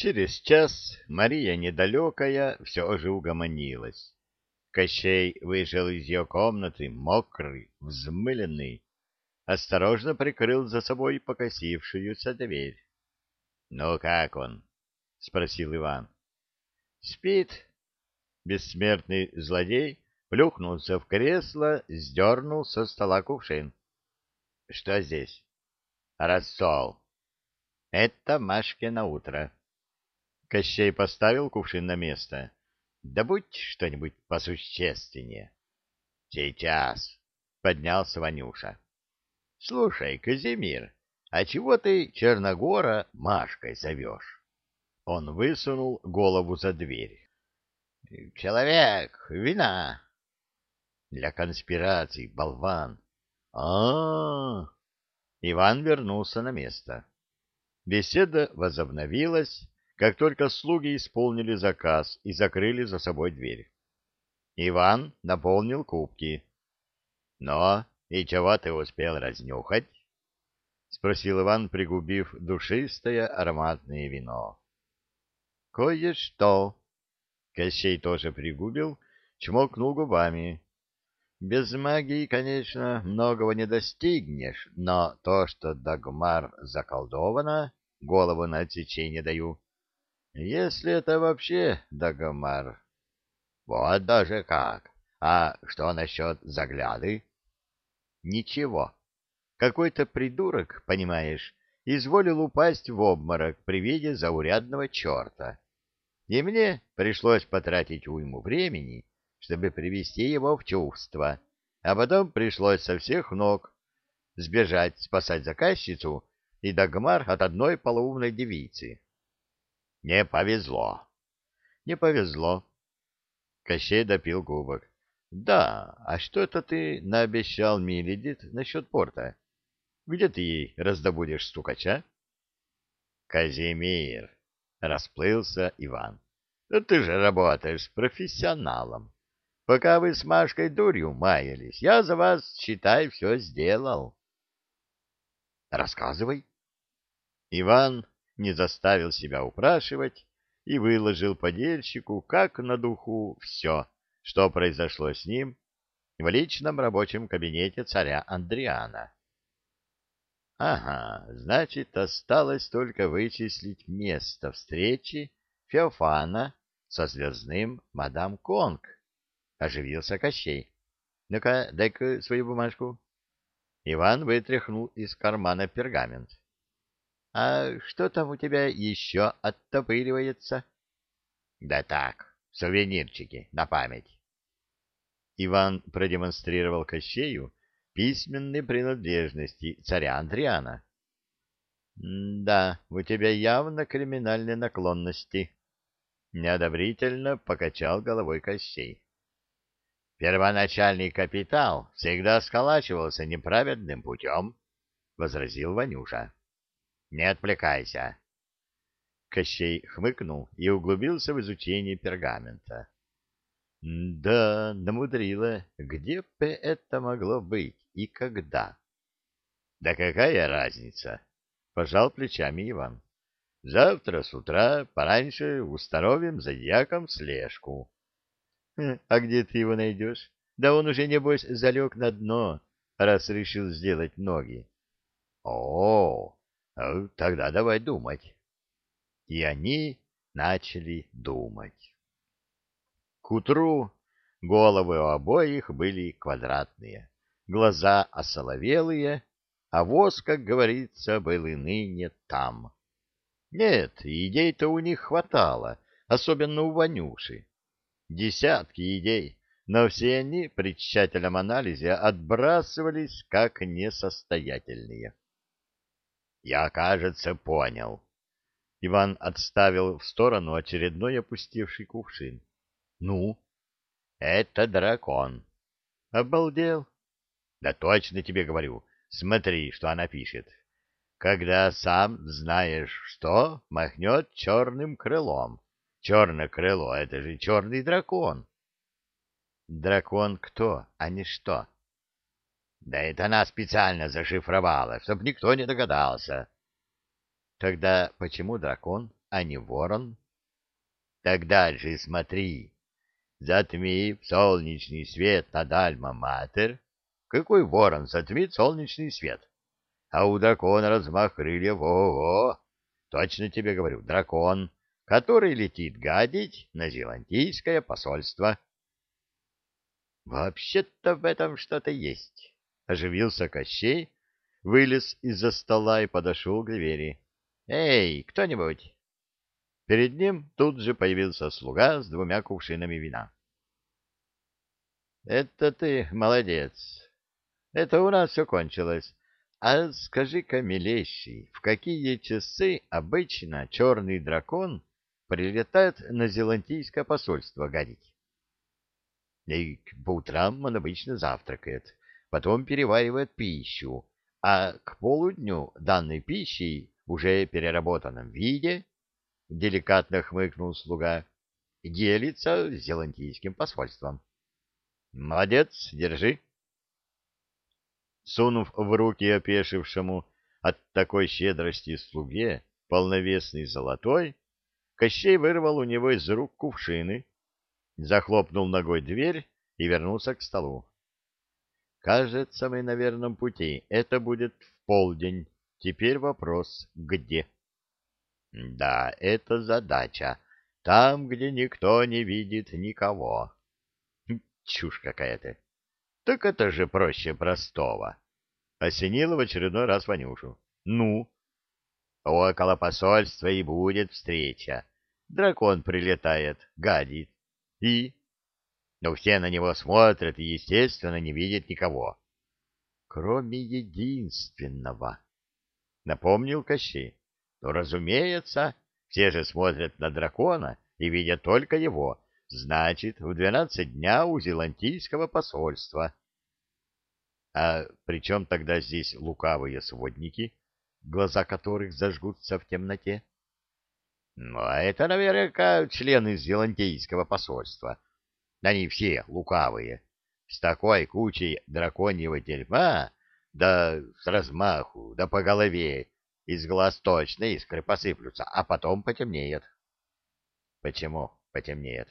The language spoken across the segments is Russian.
Через час Мария недалекая все же угомонилась. Кощей вышел из ее комнаты, мокрый, взмыленный, осторожно прикрыл за собой покосившуюся дверь. — Ну, как он? — спросил Иван. — Спит. Бессмертный злодей плюхнулся в кресло, сдернул со стола кувшин. — Что здесь? — Рассол. — Это Машке утро. Кощей поставил кувшин на место. — Да будь что-нибудь посущественнее. — Сейчас, — поднялся Ванюша. — Слушай, Казимир, а чего ты Черногора Машкой зовешь? Он высунул голову за дверь. — Человек, вина. — Для конспирации, болван. А Иван вернулся на место. Беседа возобновилась, как только слуги исполнили заказ и закрыли за собой дверь. Иван наполнил кубки. — Но и чего ты успел разнюхать? — спросил Иван, пригубив душистое ароматное вино. — Кое-что. Кощей тоже пригубил, чмокнул губами. Без магии, конечно, многого не достигнешь, но то, что Дагмар заколдовано, голову на отсечение даю. Если это вообще Дагмар. Вот даже как. А что насчет загляды? Ничего. Какой-то придурок, понимаешь, изволил упасть в обморок при виде заурядного черта. И мне пришлось потратить уйму времени, чтобы привести его в чувство, а потом пришлось со всех ног сбежать спасать заказчицу и Дагмар от одной полоумной девицы. Не повезло. Не повезло. Кощей допил губок. Да, а что это ты наобещал Миледит насчет порта? Где ты ей раздобудешь стукача? Казимир, расплылся Иван. Ты же работаешь с профессионалом. Пока вы с Машкой дурью маялись, я за вас, считай, все сделал. Рассказывай. Иван не заставил себя упрашивать и выложил подельщику, как на духу, все, что произошло с ним в личном рабочем кабинете царя Андриана. Ага, значит, осталось только вычислить место встречи Феофана со звездным мадам Конг. Оживился Кощей. Ну-ка, дай-ка свою бумажку. Иван вытряхнул из кармана пергамент. — А что там у тебя еще оттопыривается? — Да так, сувенирчики, на память. Иван продемонстрировал Кощею письменные принадлежности царя Андриана. — Да, у тебя явно криминальные наклонности. Неодобрительно покачал головой Кощей. Первоначальный капитал всегда сколачивался неправедным путем, — возразил Ванюша. — Не отвлекайся. Кощей хмыкнул и углубился в изучение пергамента. — Да, намудрила. Где бы это могло быть и когда? — Да какая разница? — пожал плечами Иван. — Завтра с утра пораньше установим за дьяком слежку. А где ты его найдешь? Да он уже, небось, залег на дно, раз решил сделать ноги. О, ну, тогда давай думать. И они начали думать. К утру головы у обоих были квадратные, глаза осоловелые, а воз, как говорится, был и ныне там. Нет, идей-то у них хватало, особенно у Ванюши. Десятки идей, но все они при тщательном анализе отбрасывались как несостоятельные. «Я, кажется, понял». Иван отставил в сторону очередной опустевший кувшин. «Ну?» «Это дракон». «Обалдел?» «Да точно тебе говорю. Смотри, что она пишет. Когда сам знаешь что, махнет черным крылом. Черное крыло — это же черный дракон. Дракон кто, а не что? Да это она специально зашифровала, чтоб никто не догадался. Тогда почему дракон? а не ворон. Тогда же смотри, затмив солнечный свет над Альма-Матер, какой ворон затмит солнечный свет? А у дракона размах крыльев, ого! Точно тебе говорю, дракон, который летит гадить на зеландийское посольство. Вообще-то в этом что-то есть. Оживился Кощей, вылез из-за стола и подошел к двери. «Эй, кто-нибудь!» Перед ним тут же появился слуга с двумя кувшинами вина. «Это ты молодец. Это у нас все кончилось. А скажи-ка, милейший, в какие часы обычно черный дракон прилетает на зелантийское посольство гадить?» И по утрам он обычно завтракает, потом переваривает пищу, а к полудню данной пищей, уже переработанном виде, деликатно хмыкнул слуга, делится с зелантийским посольством. Молодец, держи. Сунув в руки опешившему от такой щедрости слуге полновесный золотой, Кощей вырвал у него из рук кувшины, захлопнул ногой дверь и вернулся к столу. Кажется, мы на верном пути. Это будет в полдень. Теперь вопрос, где? Да, это задача. Там, где никто не видит никого. Чушь какая-то. Так это же проще простого. Осенило в очередной раз Ванюшу. Ну? Около посольства и будет встреча. Дракон прилетает, гадит. И? Но все на него смотрят и, естественно, не видят никого. — Кроме единственного, — напомнил Кощей. — Ну, разумеется, все же смотрят на дракона и видят только его, значит, в двенадцать дня у зелантийского посольства. — А при чем тогда здесь лукавые сводники, глаза которых зажгутся в темноте? — Ну, а это наверняка члены зелантийского посольства — они все лукавые. С такой кучей драконьего дерьма, да с размаху, да по голове, из глаз точно искры посыплются, а потом потемнеет. Почему потемнеет?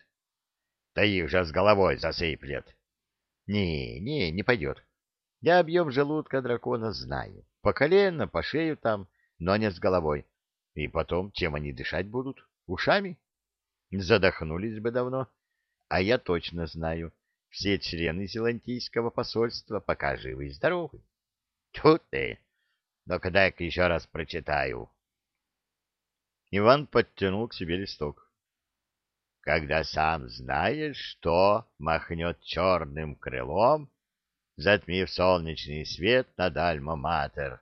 Да их же с головой засыплет. Не, не, не пойдет. Я объем желудка дракона знаю. По колено, по шею там, но не с головой. И потом, чем они дышать будут? Ушами? Задохнулись бы давно. А я точно знаю, все члены Зелантийского посольства пока живы и здоровы. Тут ты! Когда я еще раз прочитаю. Иван подтянул к себе листок. Когда сам знаешь, что махнет черным крылом, затмив солнечный свет над Альма-Матер,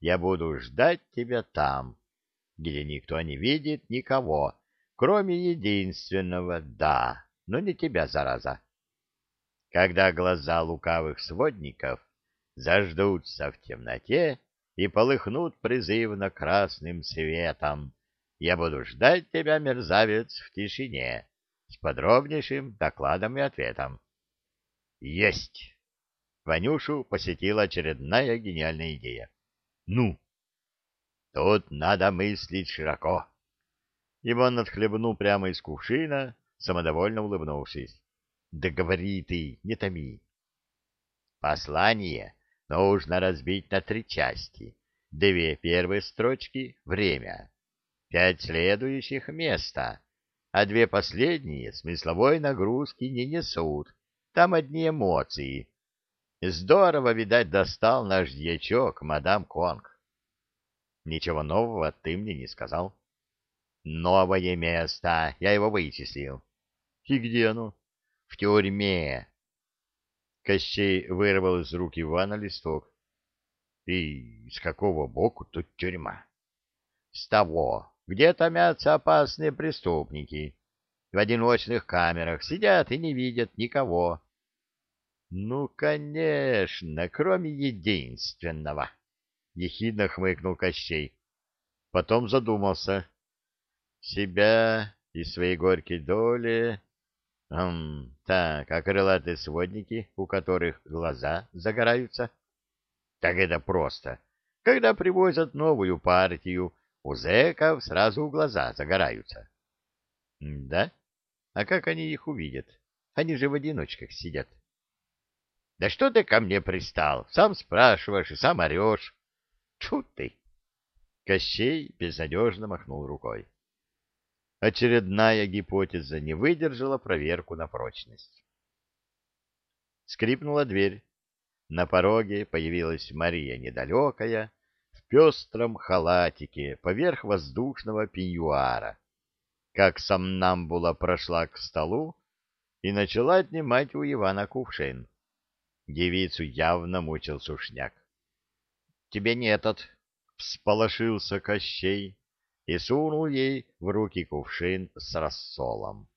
я буду ждать тебя там, где никто не видит никого, кроме единственного «да» но не тебя, зараза. Когда глаза лукавых сводников заждутся в темноте и полыхнут призывно красным светом, я буду ждать тебя, мерзавец, в тишине, с подробнейшим докладом и ответом. Есть! Ванюшу посетила очередная гениальная идея. Ну? Тут надо мыслить широко. Иван отхлебнул прямо из кувшина, самодовольно улыбнувшись. — Да говори ты, не томи. Послание нужно разбить на три части. Две первые строчки — время, пять следующих — место, а две последние смысловой нагрузки не несут, там одни эмоции. Здорово, видать, достал наш дьячок, мадам Конг. Ничего нового ты мне не сказал. Новое место, я его вычислил. И где оно? В тюрьме. Кощей вырвал из рук Ивана листок. И с какого боку тут тюрьма? С того, где томятся опасные преступники. В одиночных камерах сидят и не видят никого. Ну, конечно, кроме единственного. Ехидно хмыкнул Кощей. Потом задумался. Себя и своей горькой доли Ам, так, а крылатые сводники, у которых глаза загораются? Так это просто. Когда привозят новую партию, у зэков сразу глаза загораются. — Да? А как они их увидят? Они же в одиночках сидят. — Да что ты ко мне пристал? Сам спрашиваешь и сам орешь. — Тьфу ты! Кощей безнадежно махнул рукой. Очередная гипотеза не выдержала проверку на прочность. Скрипнула дверь. На пороге появилась Мария недалекая, в пестром халатике поверх воздушного пеньюара. Как сомнамбула прошла к столу и начала отнимать у Ивана кувшин. Девицу явно мучил сушняк. — Тебе не этот, — всполошился Кощей и сунул ей в руки кувшин с рассолом.